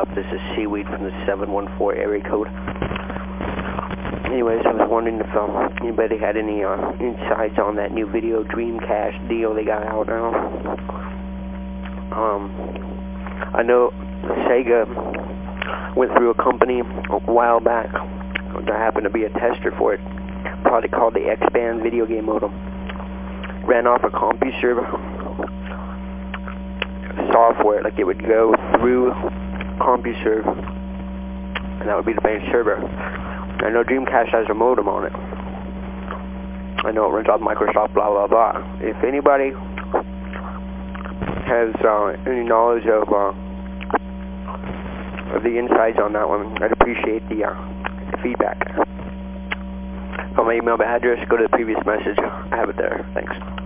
up? This is Seaweed from the 714 area code. Anyways, I was wondering if um, anybody had any uh, insights on that new video Dreamcast deal they got out now. Um, I know Sega went through a company a while back that happened to be a tester for it, probably called the X-Band video game modem. Ran off a CompuServe software, like it would go through CompuServe, and that would be the main server. I know Dreamcast has a modem on it. I know it runs off Microsoft, blah, blah, blah. If anybody has uh, any knowledge of, uh, of the insights on that one, I'd appreciate the, uh, the feedback. On my email address, go to the previous message. I have it there. Thanks.